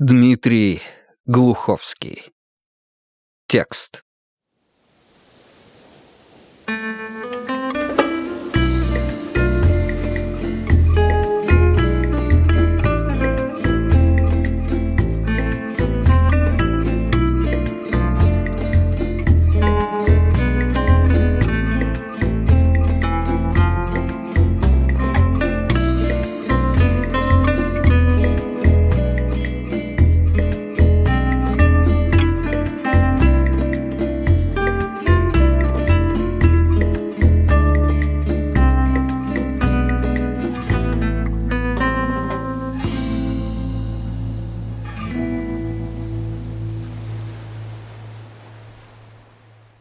Дмитрий Глуховский. Текст.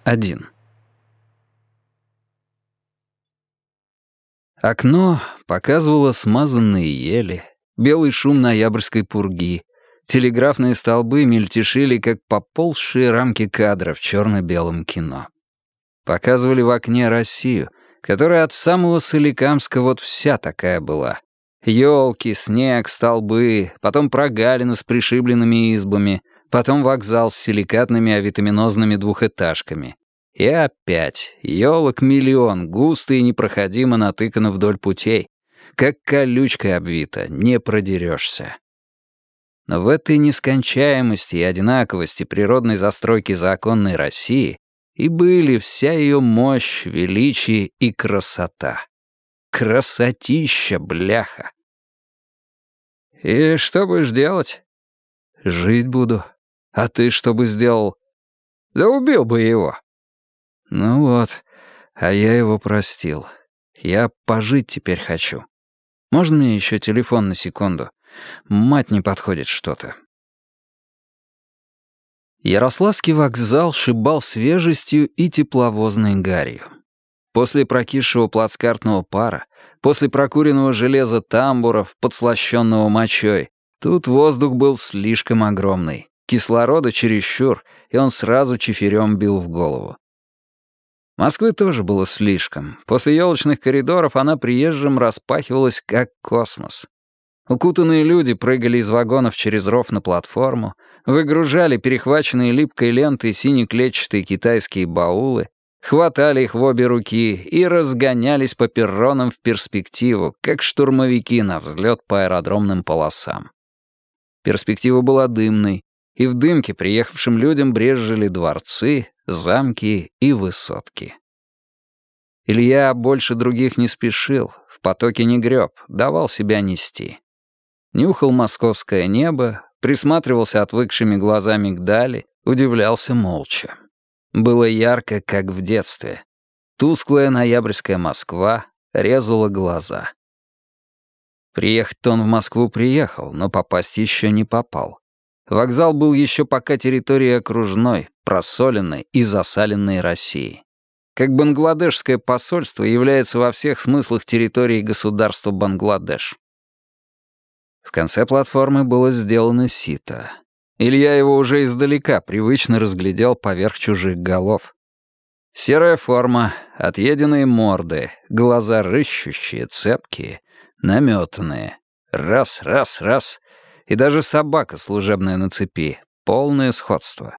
Один. Окно показывало смазанные ели, белый шум ноябрьской пурги, телеграфные столбы мельтешили, как поползшие рамки кадра в черно-белом кино. Показывали в окне Россию, которая от самого Соликамска вот вся такая была. Елки, снег, столбы, потом прогалины с пришибленными избами — потом вокзал с силикатными авитаминозными двухэтажками. И опять елок миллион, густо и непроходимо натыкано вдоль путей. Как колючкой обвито, не продерешься. Но в этой нескончаемости и одинаковости природной застройки законной России и были вся ее мощь, величие и красота. Красотища, бляха. «И что будешь делать?» «Жить буду», а ты что бы сделал? Да убил бы его. Ну вот, а я его простил. Я пожить теперь хочу. Можно мне еще телефон на секунду? Мать не подходит что-то. Ярославский вокзал шибал свежестью и тепловозной гарью. После прокисшего плацкартного пара, после прокуренного железа тамбуров, подслащенного мочой, тут воздух был слишком огромный. Кислорода чересчур, и он сразу чиферем бил в голову. Москвы тоже было слишком. После елочных коридоров она приезжим распахивалась, как космос. Укутанные люди прыгали из вагонов через ров на платформу, выгружали перехваченные липкой лентой сине-клетчатые китайские баулы, хватали их в обе руки и разгонялись по перронам в перспективу, как штурмовики на взлет по аэродромным полосам. Перспектива была дымной, и в дымке приехавшим людям брезжили дворцы, замки и высотки. Илья больше других не спешил, в потоке не греб, давал себя нести. Нюхал московское небо, присматривался отвыкшими глазами к дали, удивлялся молча. Было ярко, как в детстве. Тусклая ноябрьская Москва резала глаза. Приехать он в Москву приехал, но попасть еще не попал. Вокзал был еще пока территорией окружной, просоленной и засаленной России. Как Бангладешское посольство является во всех смыслах территорией государства Бангладеш. В конце платформы было сделано сито. Илья его уже издалека привычно разглядел поверх чужих голов. Серая форма, отъеденные морды, глаза рыщущие, цепкие, наметанные. Раз, раз, раз — и даже собака служебная на цепи. Полное сходство.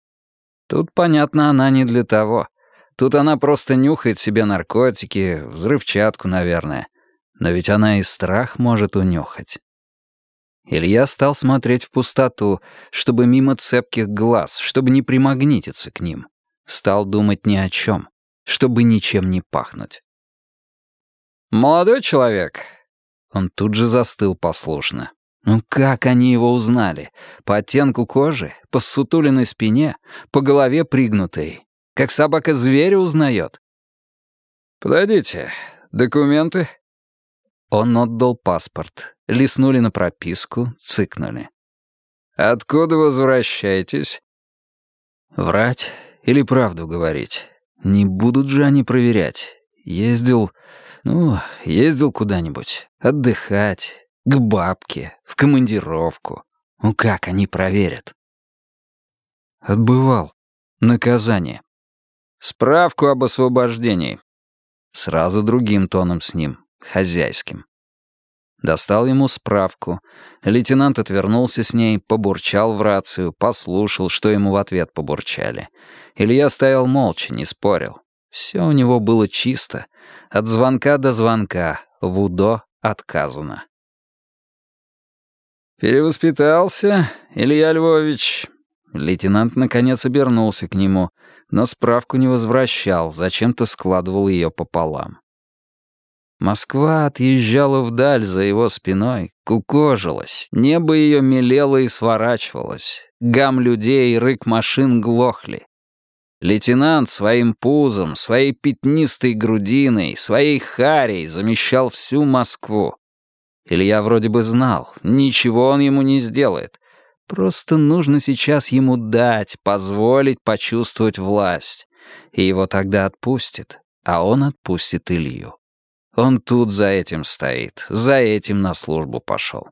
Тут, понятно, она не для того. Тут она просто нюхает себе наркотики, взрывчатку, наверное. Но ведь она и страх может унюхать. Илья стал смотреть в пустоту, чтобы мимо цепких глаз, чтобы не примагнититься к ним. Стал думать ни о чем, чтобы ничем не пахнуть. «Молодой человек!» Он тут же застыл послушно. Ну как они его узнали? По оттенку кожи, по сутуленной спине, по голове пригнутой. Как собака зверя узнает. «Подойдите, документы?» Он отдал паспорт. Лиснули на прописку, цыкнули. «Откуда возвращаетесь?» Врать или правду говорить? Не будут же они проверять. Ездил... Ну, ездил куда-нибудь. Отдыхать, к бабке, в командировку. Ну как они проверят? Отбывал. Наказание. Справку об освобождении. Сразу другим тоном с ним, хозяйским. Достал ему справку. Лейтенант отвернулся с ней, побурчал в рацию, послушал, что ему в ответ побурчали. Илья стоял молча, не спорил. Все у него было чисто. От звонка до звонка. В УДО отказано. «Перевоспитался, Илья Львович?» Лейтенант наконец обернулся к нему, но справку не возвращал, зачем-то складывал ее пополам. Москва отъезжала вдаль за его спиной, кукожилась, небо ее мелело и сворачивалось, гам людей и рык машин глохли. Лейтенант своим пузом, своей пятнистой грудиной, своей харей замещал всю Москву. Илья вроде бы знал, ничего он ему не сделает. Просто нужно сейчас ему дать, позволить почувствовать власть. И его тогда отпустит, а он отпустит Илью. Он тут за этим стоит, за этим на службу пошел.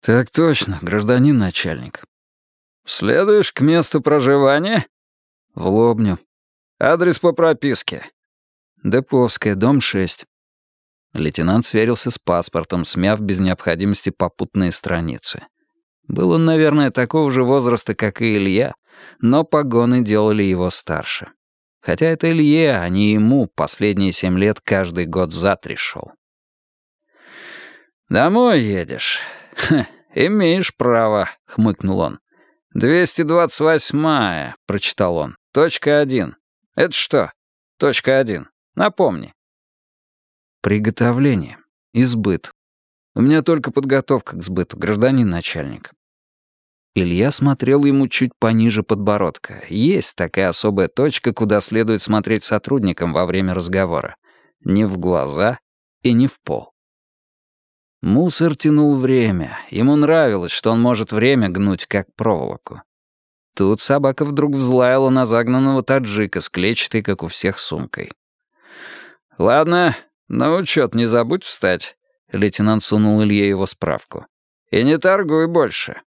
«Так точно, гражданин начальник». «Следуешь к месту проживания?» «В Лобню». «Адрес по прописке?» «Деповская, дом 6». Лейтенант сверился с паспортом, смяв без необходимости попутные страницы. Был он, наверное, такого же возраста, как и Илья, но погоны делали его старше. Хотя это Илье, а не ему, последние семь лет каждый год за три шел. «Домой едешь? Ха, имеешь право», — хмыкнул он. «228-я», — прочитал он. «Точка один. Это что? Точка один. Напомни». Приготовление. Избыт. У меня только подготовка к сбыту, гражданин начальник. Илья смотрел ему чуть пониже подбородка. Есть такая особая точка, куда следует смотреть сотрудникам во время разговора. Не в глаза и не в пол. Мусор тянул время. Ему нравилось, что он может время гнуть, как проволоку. Тут собака вдруг взлаяла на загнанного таджика с клетчатой, как у всех, сумкой. «Ладно, «На «Ну, учет не забудь встать», — лейтенант сунул Илье его справку. «И не торгуй больше».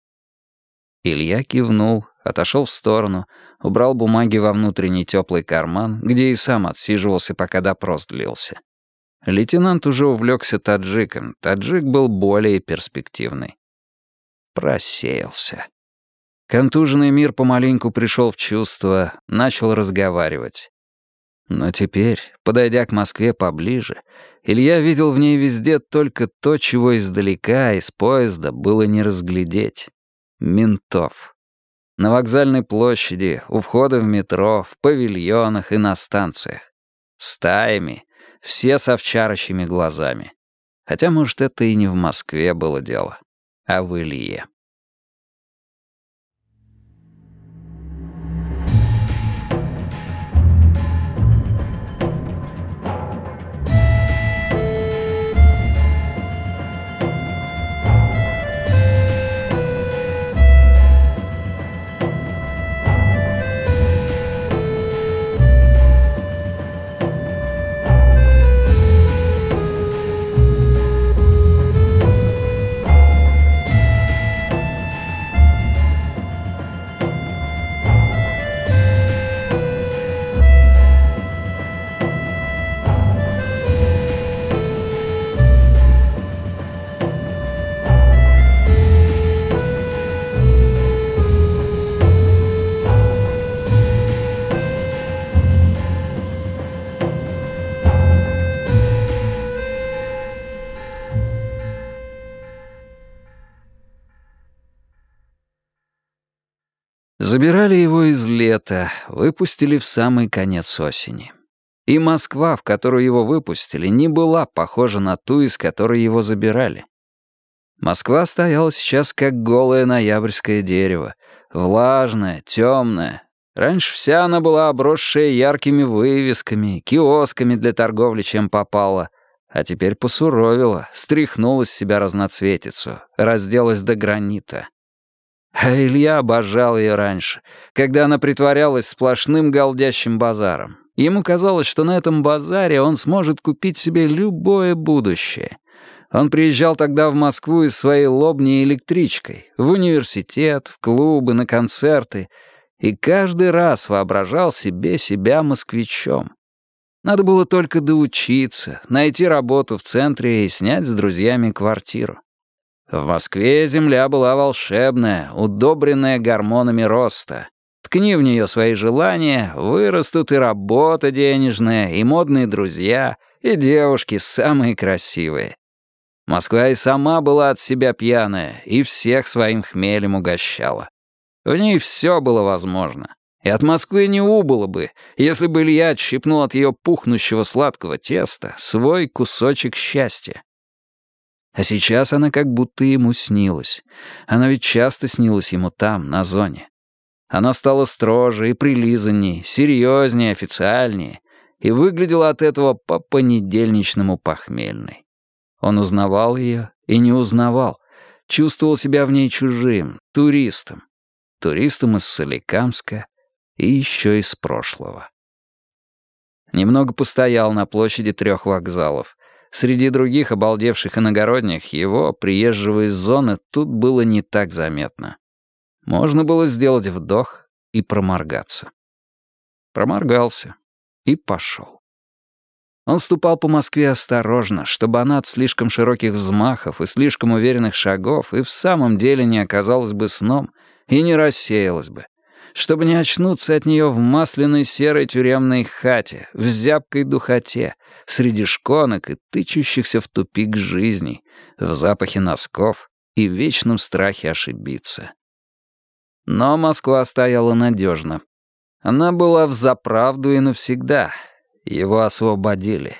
Илья кивнул, отошел в сторону, убрал бумаги во внутренний теплый карман, где и сам отсиживался, пока допрос длился. Лейтенант уже увлекся таджиком, таджик был более перспективный. Просеялся. Контуженный мир помаленьку пришел в чувство, начал разговаривать. Но теперь, подойдя к Москве поближе, Илья видел в ней везде только то, чего издалека, из поезда, было не разглядеть. Ментов. На вокзальной площади, у входа в метро, в павильонах и на станциях. Стаями, все с овчарочьими глазами. Хотя, может, это и не в Москве было дело, а в Илье. Забирали его из лета, выпустили в самый конец осени. И Москва, в которую его выпустили, не была похожа на ту, из которой его забирали. Москва стояла сейчас как голое ноябрьское дерево, влажное, темное. Раньше вся она была обросшая яркими вывесками, киосками для торговли, чем попало, а теперь посуровила, стряхнула с себя разноцветицу, разделась до гранита. А Илья обожал ее раньше, когда она притворялась сплошным галдящим базаром. Ему казалось, что на этом базаре он сможет купить себе любое будущее. Он приезжал тогда в Москву из своей лобни электричкой, в университет, в клубы, на концерты, и каждый раз воображал себе себя москвичом. Надо было только доучиться, найти работу в центре и снять с друзьями квартиру. В Москве земля была волшебная, удобренная гормонами роста. Ткни в нее свои желания, вырастут и работа денежная, и модные друзья, и девушки самые красивые. Москва и сама была от себя пьяная, и всех своим хмелем угощала. В ней все было возможно. И от Москвы не убыло бы, если бы Илья отщипнул от ее пухнущего сладкого теста свой кусочек счастья. А сейчас она как будто ему снилась. Она ведь часто снилась ему там, на зоне. Она стала строже и прилизанней, серьезнее, официальнее, и выглядела от этого по-понедельничному похмельной. Он узнавал ее и не узнавал, чувствовал себя в ней чужим, туристом. Туристом из Соликамска, и еще из прошлого. Немного постоял на площади трех вокзалов. Среди других обалдевших иногородних его, приезжего из зоны, тут было не так заметно. Можно было сделать вдох и проморгаться. Проморгался и пошел. Он ступал по Москве осторожно, чтобы она от слишком широких взмахов и слишком уверенных шагов и в самом деле не оказалась бы сном и не рассеялась бы, чтобы не очнуться от нее в масляной серой тюремной хате, в зябкой духоте, среди шконок и тычущихся в тупик жизней, в запахе носков и вечном страхе ошибиться. Но Москва стояла надежно. Она была в заправду и навсегда. Его освободили.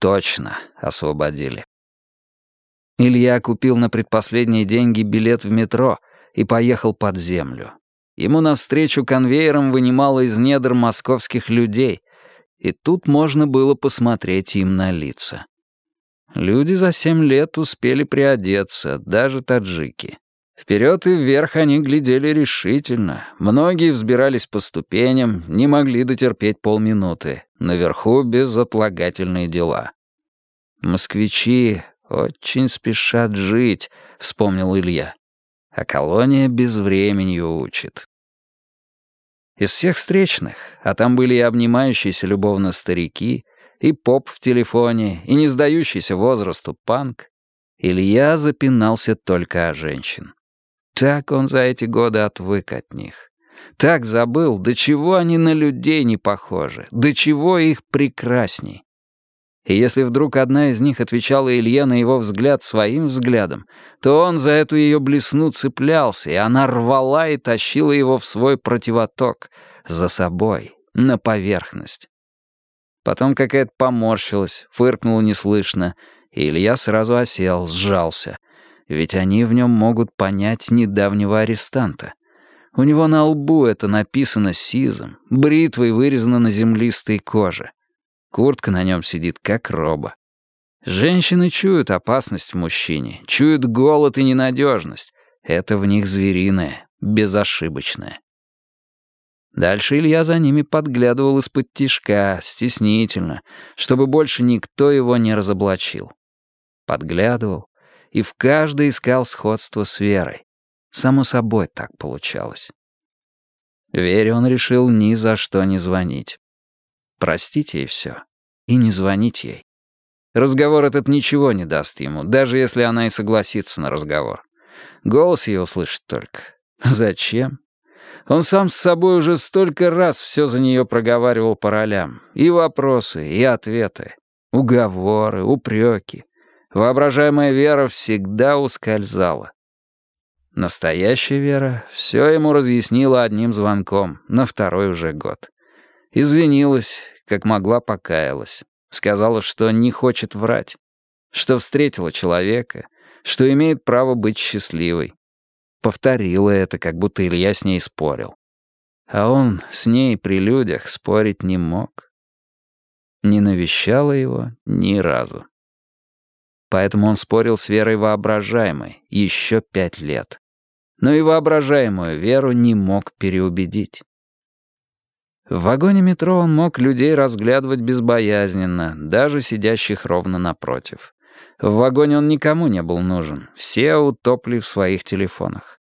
Точно освободили. Илья купил на предпоследние деньги билет в метро и поехал под землю. Ему навстречу конвейером вынимало из недр московских людей, и тут можно было посмотреть им на лица. Люди за семь лет успели приодеться, даже таджики. Вперед и вверх они глядели решительно. Многие взбирались по ступеням, не могли дотерпеть полминуты. Наверху безотлагательные дела. «Москвичи очень спешат жить», — вспомнил Илья а колония безвременью учит. Из всех встречных, а там были и обнимающиеся любовно старики, и поп в телефоне, и не сдающийся возрасту панк, Илья запинался только о женщин. Так он за эти годы отвык от них. Так забыл, до чего они на людей не похожи, до чего их прекрасней. И если вдруг одна из них отвечала Илье на его взгляд своим взглядом, то он за эту ее блесну цеплялся, и она рвала и тащила его в свой противоток, за собой, на поверхность. Потом какая-то поморщилась, фыркнула неслышно, и Илья сразу осел, сжался. Ведь они в нем могут понять недавнего арестанта. У него на лбу это написано сизом, бритвой вырезано на землистой коже. Куртка на нем сидит, как роба. Женщины чуют опасность в мужчине, чуют голод и ненадежность. Это в них звериное, безошибочное. Дальше Илья за ними подглядывал из-под тишка, стеснительно, чтобы больше никто его не разоблачил. Подглядывал и в каждой искал сходство с Верой. Само собой так получалось. Вере он решил ни за что не звонить. Простите ей все. И не звонить ей. Разговор этот ничего не даст ему, даже если она и согласится на разговор. Голос ее услышит только. Зачем? Он сам с собой уже столько раз все за нее проговаривал по ролям. И вопросы, и ответы. Уговоры, упреки. Воображаемая Вера всегда ускользала. Настоящая Вера все ему разъяснила одним звонком, на второй уже год. Извинилась, как могла покаялась. Сказала, что не хочет врать, что встретила человека, что имеет право быть счастливой. Повторила это, как будто Илья с ней спорил. А он с ней при людях спорить не мог. Не навещала его ни разу. Поэтому он спорил с Верой воображаемой еще пять лет. Но и воображаемую Веру не мог переубедить. В вагоне метро он мог людей разглядывать безбоязненно, даже сидящих ровно напротив. В вагоне он никому не был нужен, все утопли в своих телефонах.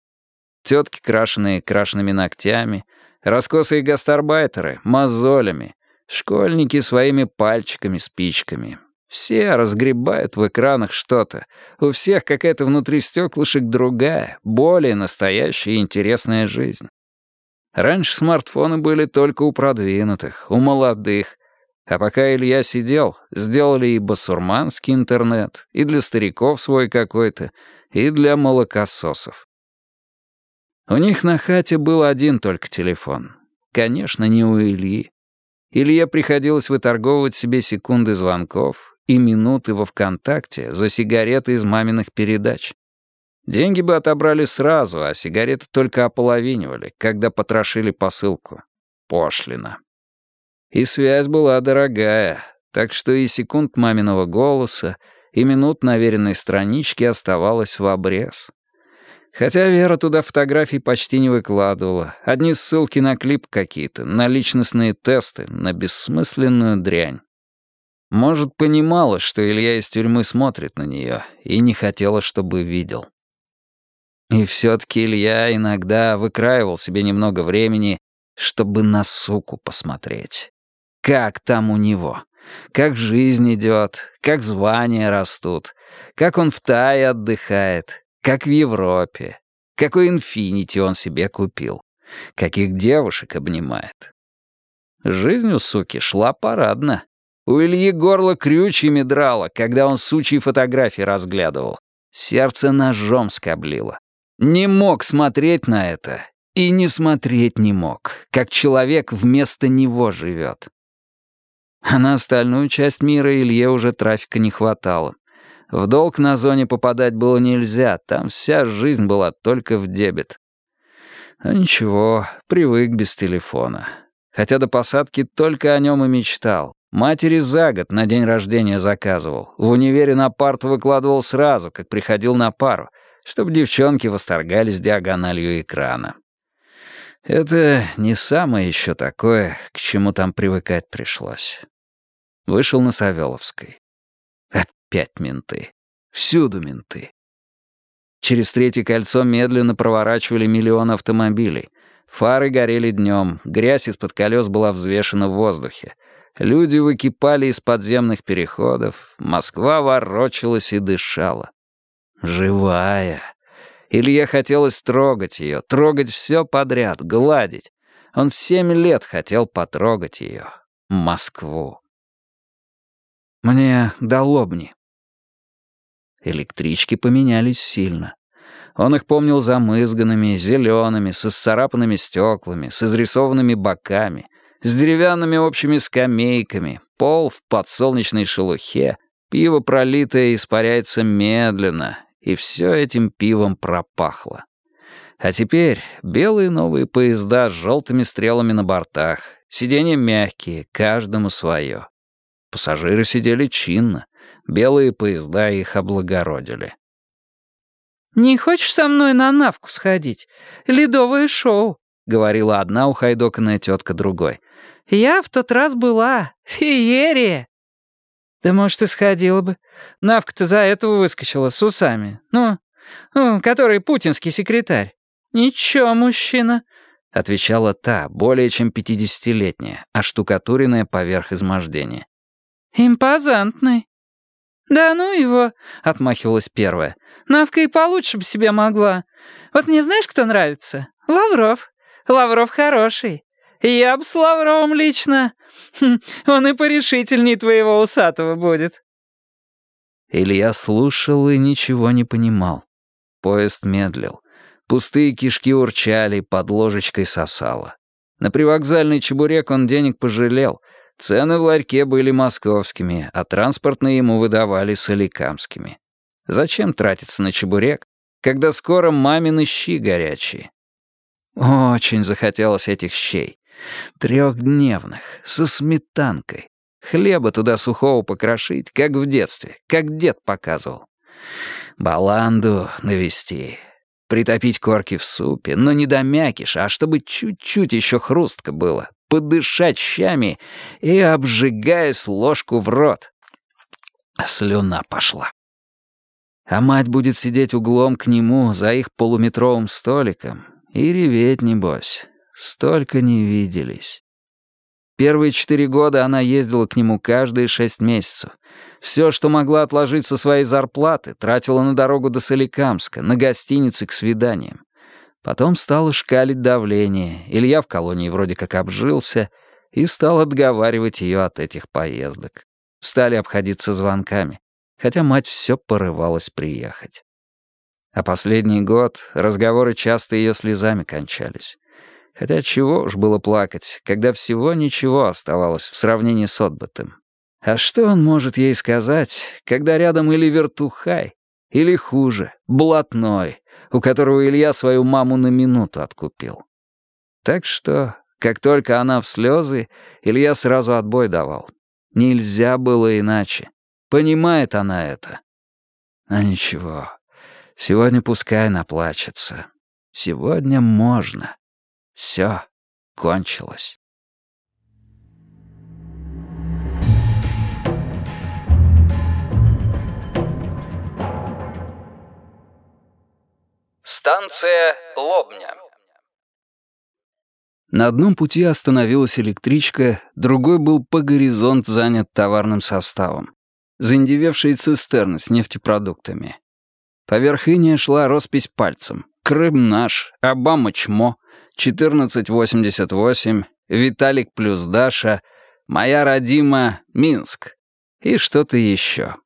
Тетки, крашеные крашенными ногтями, раскосые гастарбайтеры, мозолями, Школьники своими пальчиками-спичками. Все разгребают в экранах что-то. У всех какая-то внутри стеклышек другая, более настоящая и интересная жизнь. Раньше смартфоны были только у продвинутых, у молодых. А пока Илья сидел, сделали и басурманский интернет, и для стариков свой какой-то, и для молокососов. У них на хате был один только телефон. Конечно, не у Ильи. Илье приходилось выторговывать себе секунды звонков и минуты во ВКонтакте за сигареты из маминых передач. Деньги бы отобрали сразу, а сигареты только ополовинивали, когда потрошили посылку. Пошлина. И связь была дорогая, так что и секунд маминого голоса, и минут на веренной страничке оставалось в обрез. Хотя Вера туда фотографий почти не выкладывала. Одни ссылки на клип какие-то, на личностные тесты, на бессмысленную дрянь. Может, понимала, что Илья из тюрьмы смотрит на нее, и не хотела, чтобы видел. И все-таки Илья иногда выкраивал себе немного времени, чтобы на суку посмотреть. Как там у него? Как жизнь идет, как звания растут, как он в Тае отдыхает, как в Европе. Какой инфинити он себе купил. Каких девушек обнимает. Жизнь у суки шла парадно. У Ильи горло крючьями драло, когда он сучьи фотографии разглядывал. Сердце ножом скоблило. Не мог смотреть на это. И не смотреть не мог, как человек вместо него живет. А на остальную часть мира Илье уже трафика не хватало. В долг на зоне попадать было нельзя, там вся жизнь была только в дебет. Но ничего, привык без телефона. Хотя до посадки только о нем и мечтал. Матери за год на день рождения заказывал. В универе на парту выкладывал сразу, как приходил на пару, чтобы девчонки восторгались диагональю экрана. Это не самое еще такое, к чему там привыкать пришлось. Вышел на Савеловской. Опять менты. Всюду менты. Через третье кольцо медленно проворачивали миллион автомобилей. Фары горели днем, грязь из-под колес была взвешена в воздухе. Люди выкипали из подземных переходов, Москва ворочалась и дышала. Живая. Илье хотелось трогать ее, трогать все подряд, гладить. Он семь лет хотел потрогать ее. Москву. Мне до лобни. Электрички поменялись сильно. Он их помнил замызганными, зелеными, с исцарапанными стеклами, с изрисованными боками, с деревянными общими скамейками, пол в подсолнечной шелухе, пиво пролитое испаряется медленно, и все этим пивом пропахло. А теперь белые новые поезда с желтыми стрелами на бортах, сиденья мягкие, каждому свое. Пассажиры сидели чинно, Белые поезда их облагородили. «Не хочешь со мной на Навку сходить? Ледовое шоу», — говорила одна ухайдоканная тетка другой. «Я в тот раз была. Феерия!» «Да, может, и сходила бы. Навка-то за этого выскочила с усами. Ну, ну, который путинский секретарь. Ничего, мужчина», — отвечала та, более чем пятидесятилетняя, оштукатуренная поверх измождения. «Импозантный. «Да ну его», — отмахивалась первая. «Навка и получше бы себе могла. Вот мне знаешь, кто нравится? Лавров. Лавров хороший. Я бы с Лавровым лично. Хм, он и порешительней твоего усатого будет». Илья слушал и ничего не понимал. Поезд медлил. Пустые кишки урчали, под ложечкой сосало. На привокзальный чебурек он денег пожалел — Цены в ларьке были московскими, а транспортные ему выдавали соликамскими. Зачем тратиться на чебурек, когда скоро мамины щи горячие? Очень захотелось этих щей. Трехдневных, со сметанкой. Хлеба туда сухого покрошить, как в детстве, как дед показывал. Баланду навести. Притопить корки в супе, но не до мякиша, а чтобы чуть-чуть еще хрустко было, подышать щами и обжигаясь ложку в рот. Слюна пошла. А мать будет сидеть углом к нему за их полуметровым столиком и реветь, небось. Столько не виделись. Первые четыре года она ездила к нему каждые шесть месяцев. Все, что могла отложить со своей зарплаты, тратила на дорогу до Соликамска, на гостиницы к свиданиям. Потом стало шкалить давление, Илья в колонии вроде как обжился и стал отговаривать ее от этих поездок. Стали обходиться звонками, хотя мать все порывалась приехать. А последний год разговоры часто ее слезами кончались. Хотя чего уж было плакать, когда всего ничего оставалось в сравнении с отбытым. А что он может ей сказать, когда рядом или вертухай, или хуже, блатной, у которого Илья свою маму на минуту откупил? Так что, как только она в слезы, Илья сразу отбой давал. Нельзя было иначе. Понимает она это. А ничего, сегодня пускай наплачется. Сегодня можно. Все кончилось. Станция Лобня. На одном пути остановилась электричка, другой был по горизонт занят товарным составом. Заиндевевшие цистерны с нефтепродуктами. Поверх иния шла роспись пальцем. «Крым наш», «Обама чмо», 1488, Виталик плюс Даша, моя родима Минск и что-то еще.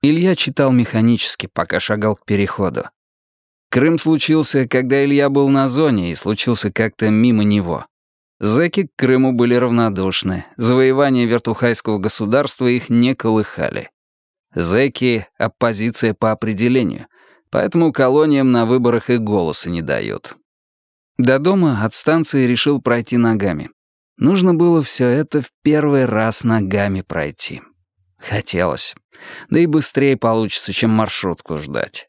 Илья читал механически, пока шагал к переходу. Крым случился, когда Илья был на зоне и случился как-то мимо него. Зэки к Крыму были равнодушны, завоевание вертухайского государства их не колыхали. Зэки — оппозиция по определению, поэтому колониям на выборах и голоса не дают. До дома от станции решил пройти ногами. Нужно было все это в первый раз ногами пройти. Хотелось. Да и быстрее получится, чем маршрутку ждать.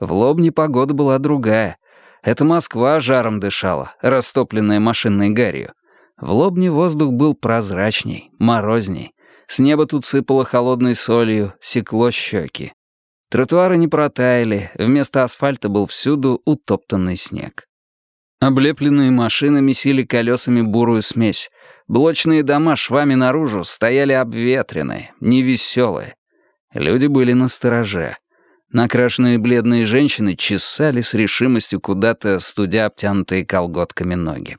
В Лобне погода была другая. Это Москва жаром дышала, растопленная машинной гарью. В Лобне воздух был прозрачней, морозней. С неба тут сыпало холодной солью, секло щеки. Тротуары не протаяли, вместо асфальта был всюду утоптанный снег. Облепленные машины месили колесами бурую смесь. Блочные дома швами наружу стояли обветренные, невеселые. Люди были на стороже. Накрашенные бледные женщины чесали с решимостью куда-то, студя обтянутые колготками ноги.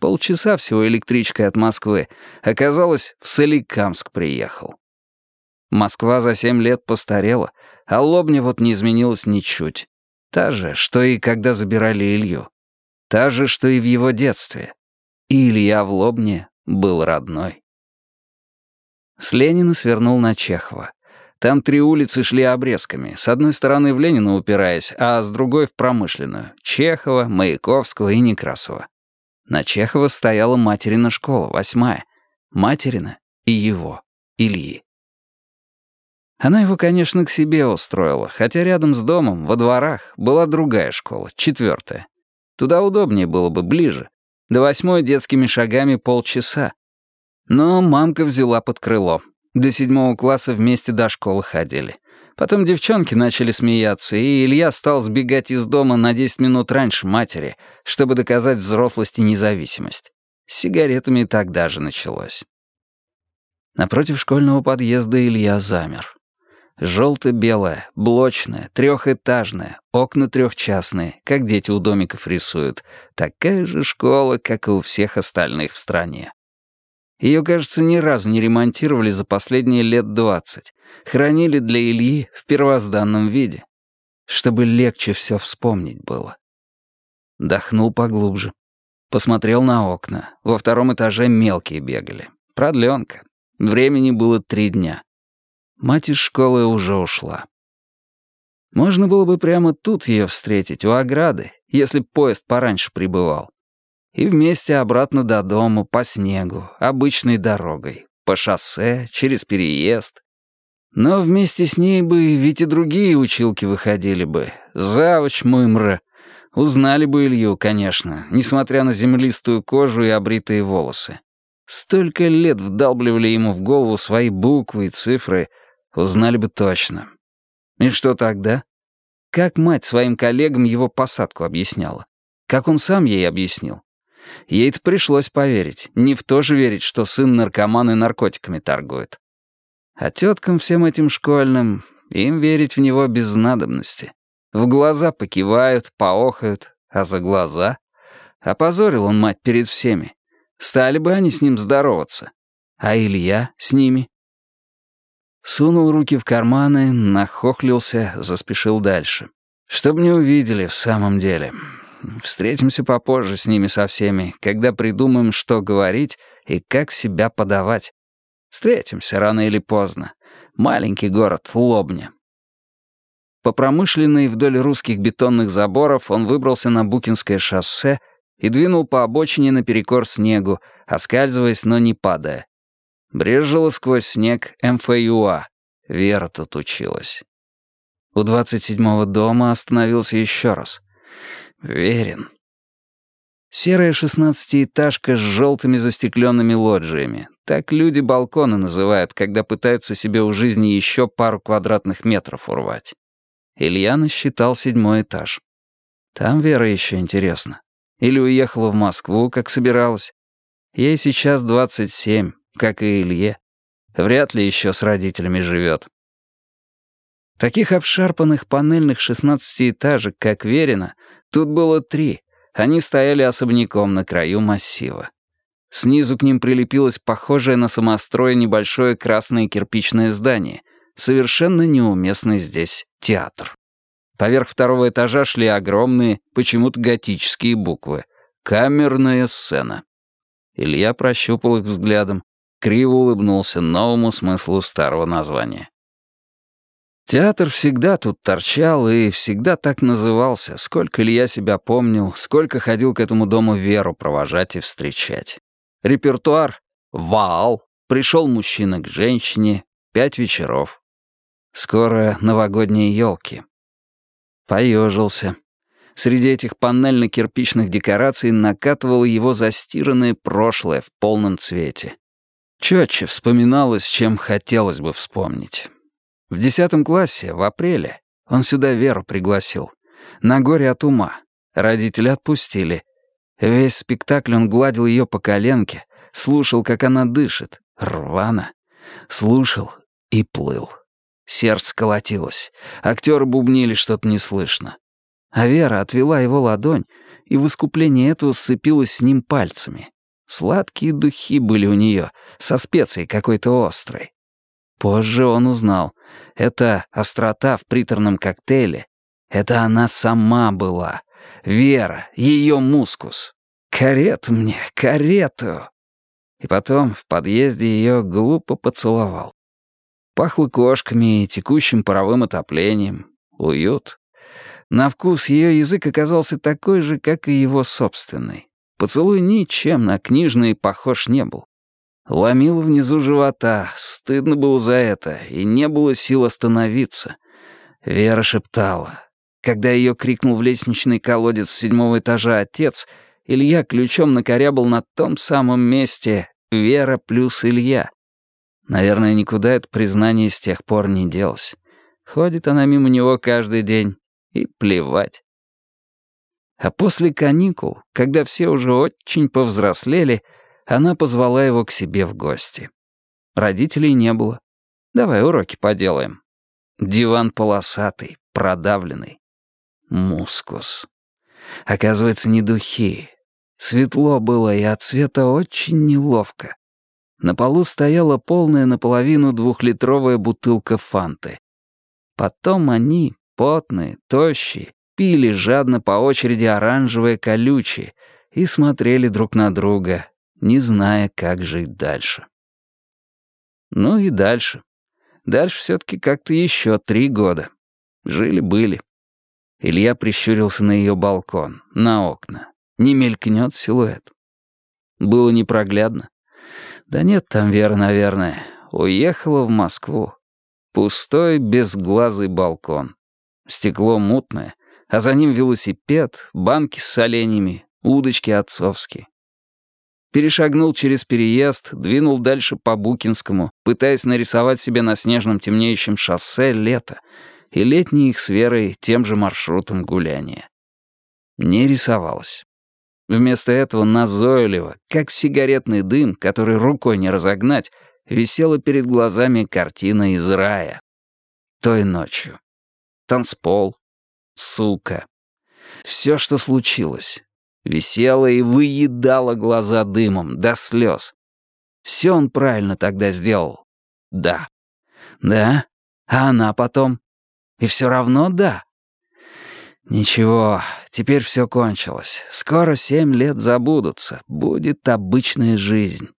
Полчаса всего электричкой от Москвы. Оказалось, в Соликамск приехал. Москва за семь лет постарела, а Лобня вот не изменилась ничуть. Та же, что и когда забирали Илью. Та же, что и в его детстве. И Илья в Лобне был родной. С Ленина свернул на Чехова. Там три улицы шли обрезками, с одной стороны в Ленина упираясь, а с другой в промышленную — Чехова, Маяковского и Некрасова. На Чехова стояла материна школа, восьмая. Материна и его, Ильи. Она его, конечно, к себе устроила, хотя рядом с домом, во дворах, была другая школа, четвертая. Туда удобнее было бы, ближе. До восьмой детскими шагами полчаса. Но мамка взяла под крыло. До седьмого класса вместе до школы ходили. Потом девчонки начали смеяться, и Илья стал сбегать из дома на 10 минут раньше матери, чтобы доказать взрослость и независимость. С сигаретами тогда же началось. Напротив школьного подъезда Илья замер. Желто-белая, блочная, трехэтажная, окна трехчастные, как дети у домиков рисуют. Такая же школа, как и у всех остальных в стране. Ее, кажется, ни разу не ремонтировали за последние лет двадцать. Хранили для Ильи в первозданном виде. Чтобы легче все вспомнить было. Дохнул поглубже. Посмотрел на окна. Во втором этаже мелкие бегали. Продленка. Времени было три дня. Мать из школы уже ушла. Можно было бы прямо тут ее встретить, у ограды, если поезд пораньше прибывал. И вместе обратно до дома, по снегу, обычной дорогой, по шоссе, через переезд. Но вместе с ней бы ведь и другие училки выходили бы. Завуч Мымра. Узнали бы Илью, конечно, несмотря на землистую кожу и обритые волосы. Столько лет вдалбливали ему в голову свои буквы и цифры — Узнали бы точно. И что тогда? Как мать своим коллегам его посадку объясняла? Как он сам ей объяснил? Ей-то пришлось поверить. Не в то же верить, что сын наркоман и наркотиками торгует. А теткам всем этим школьным, им верить в него без надобности. В глаза покивают, поохают, а за глаза... Опозорил он мать перед всеми. Стали бы они с ним здороваться. А Илья с ними? Сунул руки в карманы, нахохлился, заспешил дальше. Чтоб не увидели в самом деле. Встретимся попозже с ними со всеми, когда придумаем, что говорить и как себя подавать. Встретимся рано или поздно. Маленький город Лобня. По промышленной вдоль русских бетонных заборов он выбрался на Букинское шоссе и двинул по обочине наперекор снегу, оскальзываясь, но не падая. Брежила сквозь снег МФЮА. Вера тут училась. У двадцать седьмого дома остановился еще раз. Верен. Серая шестнадцатиэтажка с желтыми застекленными лоджиями. Так люди балконы называют, когда пытаются себе у жизни еще пару квадратных метров урвать. Илья насчитал седьмой этаж. Там Вера еще интересно. Или уехала в Москву, как собиралась. Ей сейчас двадцать семь, как и Илье. Вряд ли еще с родителями живет. Таких обшарпанных панельных шестнадцатиэтажек, как Верина, тут было три. Они стояли особняком на краю массива. Снизу к ним прилепилось похожее на самострой небольшое красное кирпичное здание, совершенно неуместный здесь театр. Поверх второго этажа шли огромные, почему-то готические буквы. «Камерная сцена». Илья прощупал их взглядом, криво улыбнулся новому смыслу старого названия. Театр всегда тут торчал и всегда так назывался, сколько Илья себя помнил, сколько ходил к этому дому Веру провожать и встречать. Репертуар — вал, пришел мужчина к женщине, пять вечеров. Скоро новогодние елки. Поежился. Среди этих панельно-кирпичных декораций накатывало его застиранное прошлое в полном цвете. Четче вспоминалось, чем хотелось бы вспомнить. В десятом классе, в апреле, он сюда Веру пригласил. На горе от ума. Родители отпустили. Весь спектакль он гладил ее по коленке, слушал, как она дышит, рвано. Слушал и плыл. Сердце колотилось. Актеры бубнили что-то неслышно. А Вера отвела его ладонь, и в искуплении этого сцепилась с ним пальцами. Сладкие духи были у нее, со специей какой-то острой. Позже он узнал. Это острота в приторном коктейле. Это она сама была. Вера, ее мускус. Карету мне, карету. И потом в подъезде ее глупо поцеловал. Пахло кошками и текущим паровым отоплением. Уют. На вкус ее язык оказался такой же, как и его собственный. Поцелуй ничем на книжный похож не был. Ломил внизу живота, стыдно было за это, и не было сил остановиться. Вера шептала. Когда ее крикнул в лестничный колодец седьмого этажа отец, Илья ключом накорябал на том самом месте «Вера плюс Илья». Наверное, никуда это признание с тех пор не делось. Ходит она мимо него каждый день, и плевать. А после каникул, когда все уже очень повзрослели, она позвала его к себе в гости. Родителей не было. Давай уроки поделаем. Диван полосатый, продавленный. Мускус. Оказывается, не духи. Светло было и от цвета очень неловко. На полу стояла полная наполовину двухлитровая бутылка фанты. Потом они, потные, тощие, пили жадно по очереди оранжевые колючие и смотрели друг на друга, не зная, как жить дальше. Ну и дальше. Дальше все-таки как-то еще три года. Жили-были. Илья прищурился на ее балкон, на окна. Не мелькнет силуэт. Было непроглядно. Да нет там Вера, наверное. Уехала в Москву. Пустой, безглазый балкон. Стекло мутное, а за ним велосипед, банки с соленьями, удочки отцовские. Перешагнул через переезд, двинул дальше по Букинскому, пытаясь нарисовать себе на снежном темнеющем шоссе лето и летний их с Верой тем же маршрутом гуляния. Не рисовалось. Вместо этого назойливо, как сигаретный дым, который рукой не разогнать, висела перед глазами картина из рая. Той ночью. Танцпол. Сука. Все, что случилось. Висела и выедала глаза дымом до слез. Все он правильно тогда сделал. Да. Да. А она потом? И все равно да. Ничего, теперь все кончилось. Скоро семь лет забудутся. Будет обычная жизнь.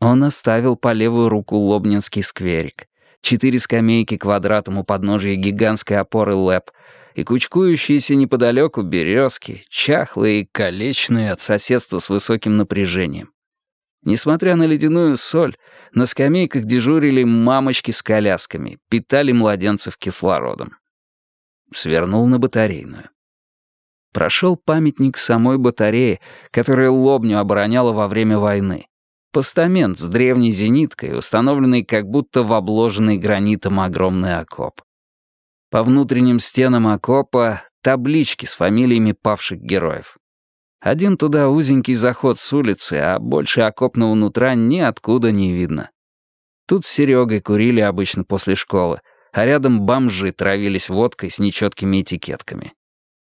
Он оставил по левую руку Лобнинский скверик. Четыре скамейки квадратом у подножия гигантской опоры ЛЭП и кучкующиеся неподалеку березки, чахлые и колечные от соседства с высоким напряжением. Несмотря на ледяную соль, на скамейках дежурили мамочки с колясками, питали младенцев кислородом. Свернул на батарейную. Прошел памятник самой батареи, которая Лобню обороняла во время войны. Постамент с древней зениткой, установленный как будто в обложенный гранитом огромный окоп. По внутренним стенам окопа таблички с фамилиями павших героев. Один туда узенький заход с улицы, а больше окопного нутра ниоткуда не видно. Тут с Серегой курили обычно после школы, а рядом бомжи травились водкой с нечеткими этикетками.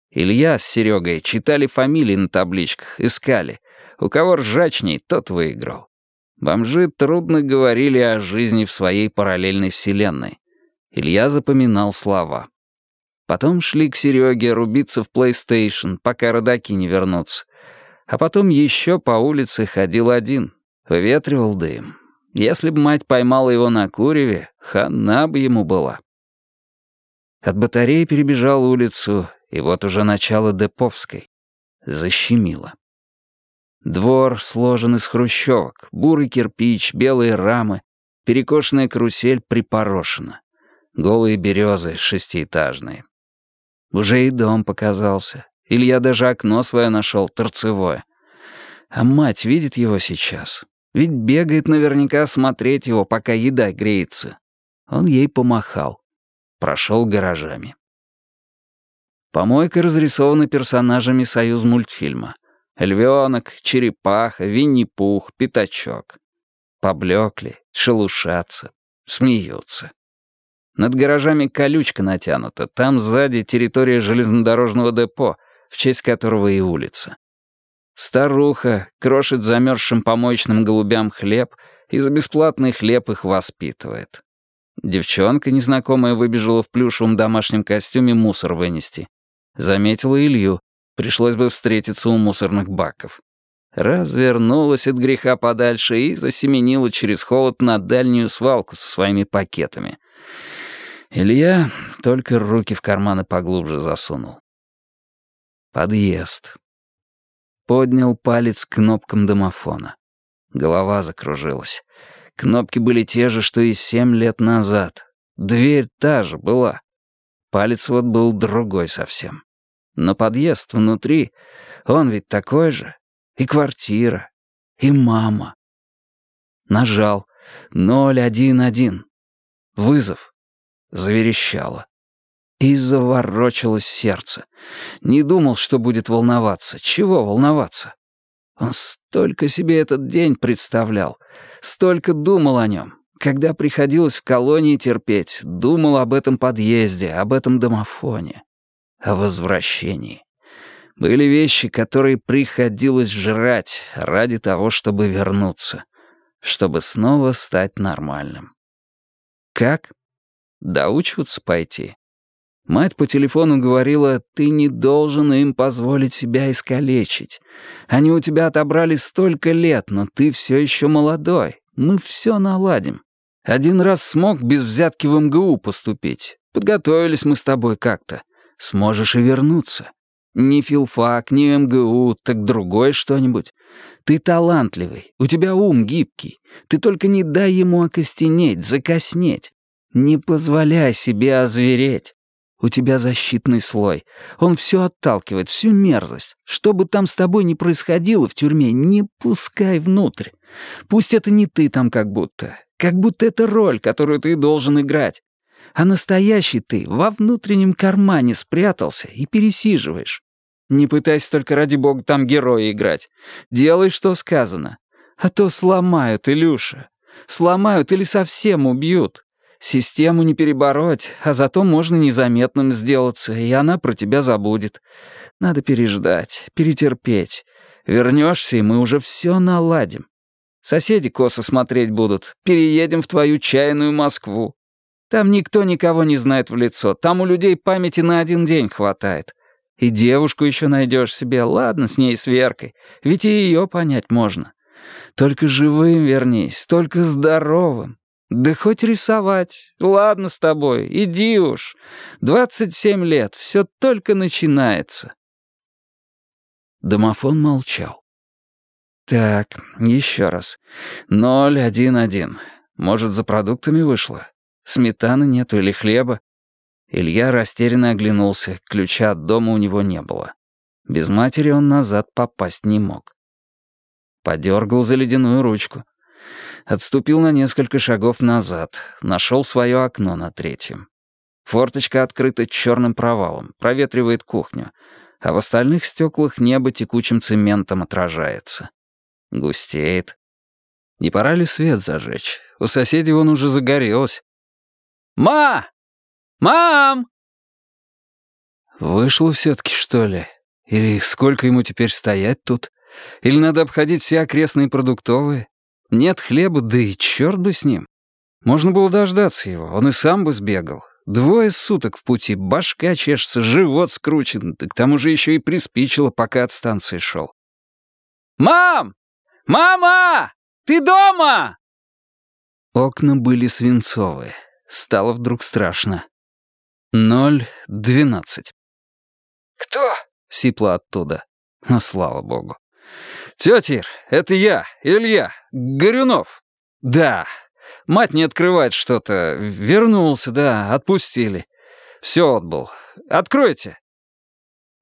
Илья с Серегой читали фамилии на табличках, искали. У кого ржачней, тот выиграл. Бомжи трудно говорили о жизни в своей параллельной вселенной. Илья запоминал слова. Потом шли к Сереге рубиться в PlayStation, пока родаки не вернутся. А потом еще по улице ходил один, выветривал дым. Если бы мать поймала его на куреве, хана бы ему была. От батареи перебежал улицу, и вот уже начало Деповской. Защемило. Двор сложен из хрущевок, бурый кирпич, белые рамы, перекошенная карусель припорошена. Голые березы шестиэтажные. Уже и дом показался. Илья даже окно свое нашел, торцевое. А мать видит его сейчас. Ведь бегает наверняка смотреть его, пока еда греется. Он ей помахал. Прошел гаражами. Помойка разрисована персонажами союз мультфильма. Львенок, черепаха, Винни-Пух, Пятачок. Поблекли, шелушатся, смеются. Над гаражами колючка натянута, там сзади территория железнодорожного депо — в честь которого и улица. Старуха крошит замерзшим помоечным голубям хлеб и за бесплатный хлеб их воспитывает. Девчонка незнакомая выбежала в плюшевом домашнем костюме мусор вынести. Заметила Илью, пришлось бы встретиться у мусорных баков. Развернулась от греха подальше и засеменила через холод на дальнюю свалку со своими пакетами. Илья только руки в карманы поглубже засунул. Подъезд. Поднял палец к кнопкам домофона. Голова закружилась. Кнопки были те же, что и семь лет назад. Дверь та же была. Палец вот был другой совсем. Но подъезд внутри, он ведь такой же. И квартира, и мама. Нажал. 011. Вызов. Заверещало. И заворочилось сердце. Не думал, что будет волноваться. Чего волноваться? Он столько себе этот день представлял, столько думал о нем. Когда приходилось в колонии терпеть, думал об этом подъезде, об этом домофоне, о возвращении. Были вещи, которые приходилось жрать ради того, чтобы вернуться, чтобы снова стать нормальным. Как? Доучиваться пойти? Мать по телефону говорила, ты не должен им позволить себя искалечить. Они у тебя отобрали столько лет, но ты все еще молодой. Мы все наладим. Один раз смог без взятки в МГУ поступить. Подготовились мы с тобой как-то. Сможешь и вернуться. Не филфак, не МГУ, так другое что-нибудь. Ты талантливый, у тебя ум гибкий. Ты только не дай ему окостенеть, закоснеть. Не позволяй себе озвереть. У тебя защитный слой. Он все отталкивает, всю мерзость. Что бы там с тобой ни происходило в тюрьме, не пускай внутрь. Пусть это не ты там как будто. Как будто это роль, которую ты должен играть. А настоящий ты во внутреннем кармане спрятался и пересиживаешь. Не пытайся только ради бога там героя играть. Делай, что сказано. А то сломают, Илюша. Сломают или совсем убьют. Систему не перебороть, а зато можно незаметным сделаться, и она про тебя забудет. Надо переждать, перетерпеть. Вернешься, и мы уже все наладим. Соседи косо смотреть будут. Переедем в твою чайную Москву. Там никто никого не знает в лицо. Там у людей памяти на один день хватает. И девушку еще найдешь себе. Ладно, с ней с Веркой. Ведь и ее понять можно. Только живым вернись, только здоровым. Да хоть рисовать. Ладно с тобой, иди уж. Двадцать семь лет, все только начинается. Домофон молчал. Так, еще раз. Ноль, один, один. Может, за продуктами вышло? Сметаны нету или хлеба? Илья растерянно оглянулся, ключа от дома у него не было. Без матери он назад попасть не мог. Подергал за ледяную ручку. Отступил на несколько шагов назад, нашел свое окно на третьем. Форточка открыта черным провалом, проветривает кухню, а в остальных стеклах небо текучим цементом отражается. Густеет. Не пора ли свет зажечь? У соседей он уже загорелось. «Ма! Мам!» Вышло все-таки, что ли? Или сколько ему теперь стоять тут? Или надо обходить все окрестные продуктовые? Нет хлеба, да и черт бы с ним. Можно было дождаться его, он и сам бы сбегал. Двое суток в пути, башка чешется, живот скручен, да к тому же еще и приспичило, пока от станции шел. «Мам! Мама! Ты дома?» Окна были свинцовые. Стало вдруг страшно. Ноль двенадцать. «Кто?» — сипло оттуда. Ну, слава богу. «Тетя Ир, это я, Илья, Горюнов. Да, мать не открывает что-то. Вернулся, да, отпустили. Все отбыл. Откройте».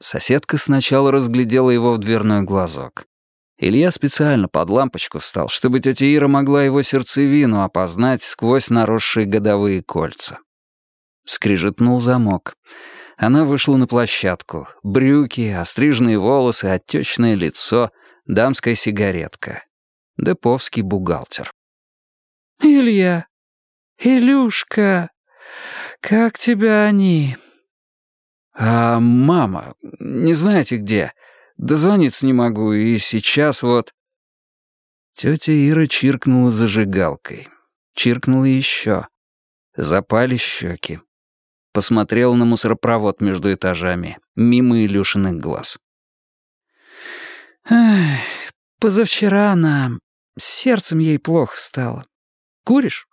Соседка сначала разглядела его в дверной глазок. Илья специально под лампочку встал, чтобы тетя Ира могла его сердцевину опознать сквозь наросшие годовые кольца. Скрижетнул замок. Она вышла на площадку. Брюки, остриженные волосы, отечное лицо, дамская сигаретка. Деповский бухгалтер. «Илья! Илюшка! Как тебя они?» «А мама? Не знаете где? Дозвониться не могу, и сейчас вот...» Тетя Ира чиркнула зажигалкой. Чиркнула еще. Запали щеки. Посмотрел на мусоропровод между этажами, мимо Илюшиных глаз. «Эх, позавчера она... Сердцем ей плохо стало. Куришь?»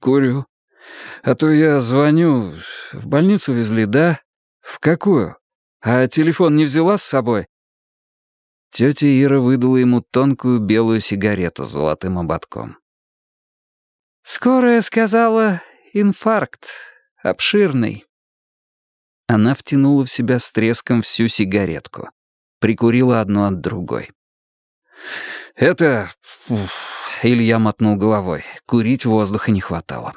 «Курю. А то я звоню. В больницу везли, да? В какую? А телефон не взяла с собой?» Тетя Ира выдала ему тонкую белую сигарету с золотым ободком. «Скорая сказала инфаркт, обширный». Она втянула в себя с треском всю сигаретку. Прикурила одну от другой. «Это...» — Илья мотнул головой. Курить воздуха не хватало.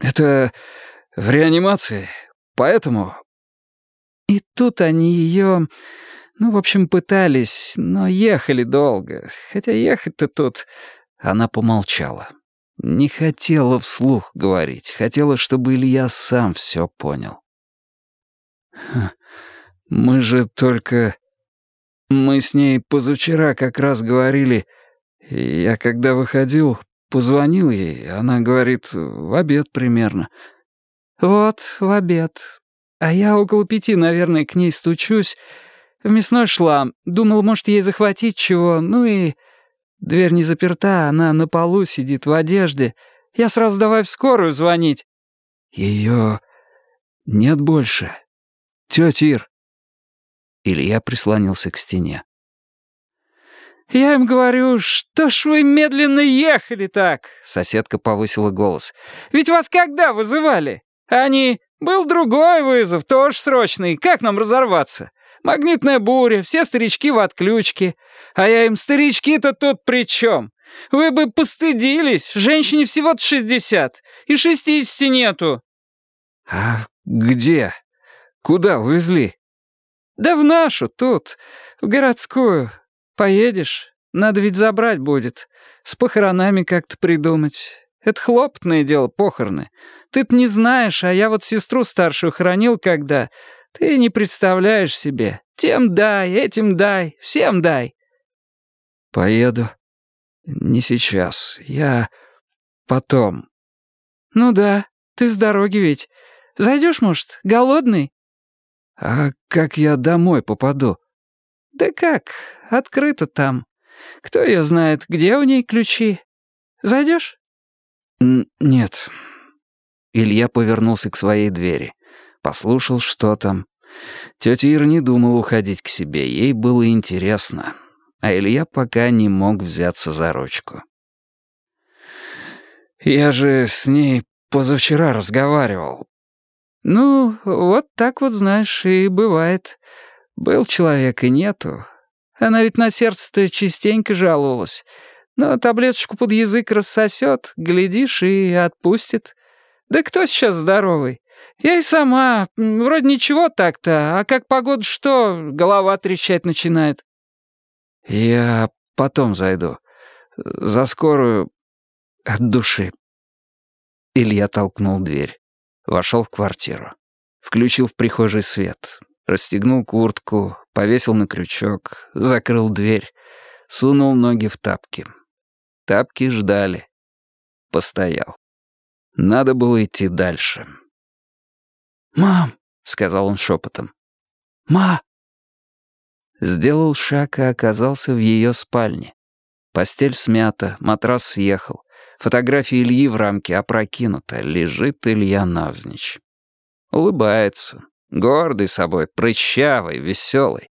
«Это... в реанимации. Поэтому...» И тут они ее ну, в общем, пытались, но ехали долго. Хотя ехать-то тут...» Она помолчала. Не хотела вслух говорить. Хотела, чтобы Илья сам все понял. «Мы же только... Мы с ней позавчера как раз говорили... Я когда выходил, позвонил ей. Она говорит, в обед примерно». «Вот, в обед. А я около пяти, наверное, к ней стучусь...» В мясной шла. Думал, может, ей захватить чего. Ну и... Дверь не заперта, она на полу сидит в одежде. Я сразу давай в скорую звонить. Ее нет больше. Тетя Ир. Илья прислонился к стене. «Я им говорю, что ж вы медленно ехали так?» Соседка повысила голос. «Ведь вас когда вызывали? Они... Был другой вызов, тоже срочный. Как нам разорваться? Магнитная буря, все старички в отключке. А я им, старички-то тут при чем? Вы бы постыдились, женщине всего-то шестьдесят, и шестидесяти нету». «А где? Куда увезли?» «Да в нашу, тут, в городскую. Поедешь? Надо ведь забрать будет. С похоронами как-то придумать. Это хлопотное дело, похороны. Ты-то не знаешь, а я вот сестру старшую хоронил когда. Ты не представляешь себе. Тем дай, этим дай, всем дай». «Поеду. Не сейчас. Я... потом». «Ну да, ты с дороги ведь. Зайдешь, может, голодный?» «А как я домой попаду?» «Да как, открыто там. Кто ее знает, где у ней ключи? Зайдешь?» «Нет». Илья повернулся к своей двери. Послушал, что там. Тетя Ира не думала уходить к себе, ей было интересно. А Илья пока не мог взяться за ручку. «Я же с ней позавчера разговаривал. «Ну, вот так вот, знаешь, и бывает. Был человек и нету. Она ведь на сердце-то частенько жаловалась. Но таблеточку под язык рассосет, глядишь, и отпустит. Да кто сейчас здоровый? Я и сама, вроде ничего так-то, а как погода что, голова трещать начинает». «Я потом зайду. За скорую от души». Илья толкнул дверь. Вошел в квартиру. Включил в прихожий свет. Расстегнул куртку, повесил на крючок, закрыл дверь, сунул ноги в тапки. Тапки ждали. Постоял. Надо было идти дальше. «Мам!» — сказал он шепотом. «Ма!» Сделал шаг и оказался в ее спальне. Постель смята, матрас съехал. Фотография Ильи в рамке опрокинута, лежит Илья навзничь. Улыбается, гордый собой, прыщавый, веселый.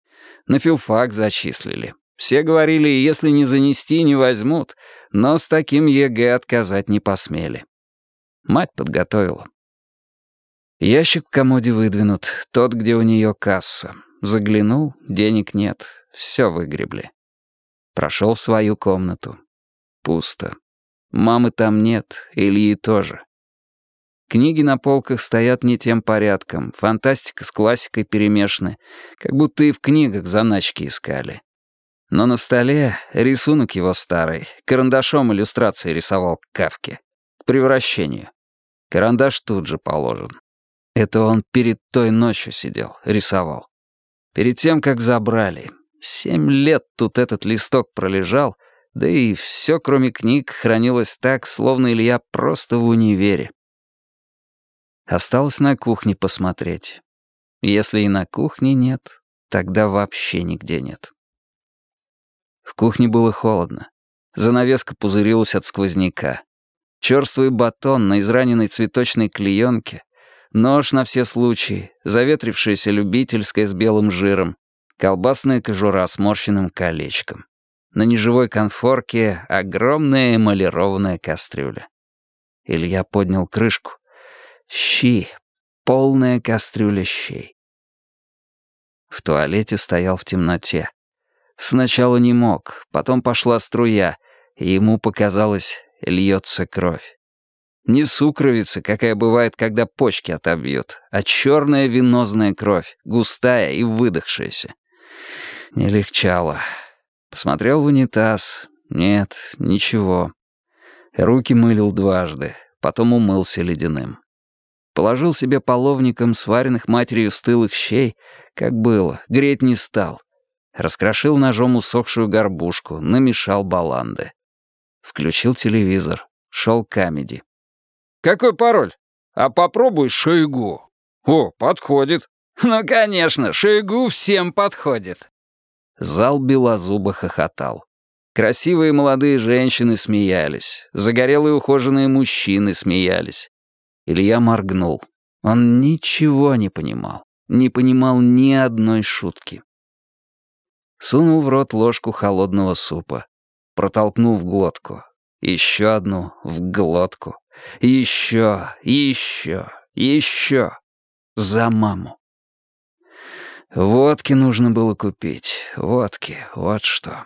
На филфак зачислили. Все говорили, если не занести, не возьмут, но с таким ЕГЭ отказать не посмели. Мать подготовила. Ящик в комоде выдвинут, тот, где у нее касса. Заглянул, денег нет, все выгребли. Прошел в свою комнату. Пусто. Мамы там нет, Ильи тоже. Книги на полках стоят не тем порядком, фантастика с классикой перемешаны, как будто и в книгах заначки искали. Но на столе рисунок его старый, карандашом иллюстрации рисовал к Кавке, к превращению. Карандаш тут же положен. Это он перед той ночью сидел, рисовал. Перед тем, как забрали. Семь лет тут этот листок пролежал — да и все, кроме книг, хранилось так, словно Илья просто в универе. Осталось на кухне посмотреть. Если и на кухне нет, тогда вообще нигде нет. В кухне было холодно. Занавеска пузырилась от сквозняка. Черствый батон на израненной цветочной клеенке, нож на все случаи, заветрившаяся любительская с белым жиром, колбасная кожура с морщенным колечком. На неживой конфорке огромная эмалированная кастрюля. Илья поднял крышку. Щи. Полная кастрюля щей. В туалете стоял в темноте. Сначала не мог, потом пошла струя, и ему показалось, льется кровь. Не сукровица, какая бывает, когда почки отобьют, а черная венозная кровь, густая и выдохшаяся. Не легчало. Посмотрел в унитаз. Нет, ничего. Руки мылил дважды, потом умылся ледяным. Положил себе половником сваренных матерью стылых щей, как было, греть не стал. Раскрошил ножом усохшую горбушку, намешал баланды. Включил телевизор, шел камеди. «Какой пароль? А попробуй Шойгу». «О, подходит». «Ну, конечно, Шойгу всем подходит». Зал белозубо хохотал. Красивые молодые женщины смеялись, загорелые ухоженные мужчины смеялись. Илья моргнул. Он ничего не понимал, не понимал ни одной шутки. Сунул в рот ложку холодного супа, протолкнул в глотку. Еще одну в глотку. Еще, еще, еще. За маму. Водки нужно было купить. Водки, вот что.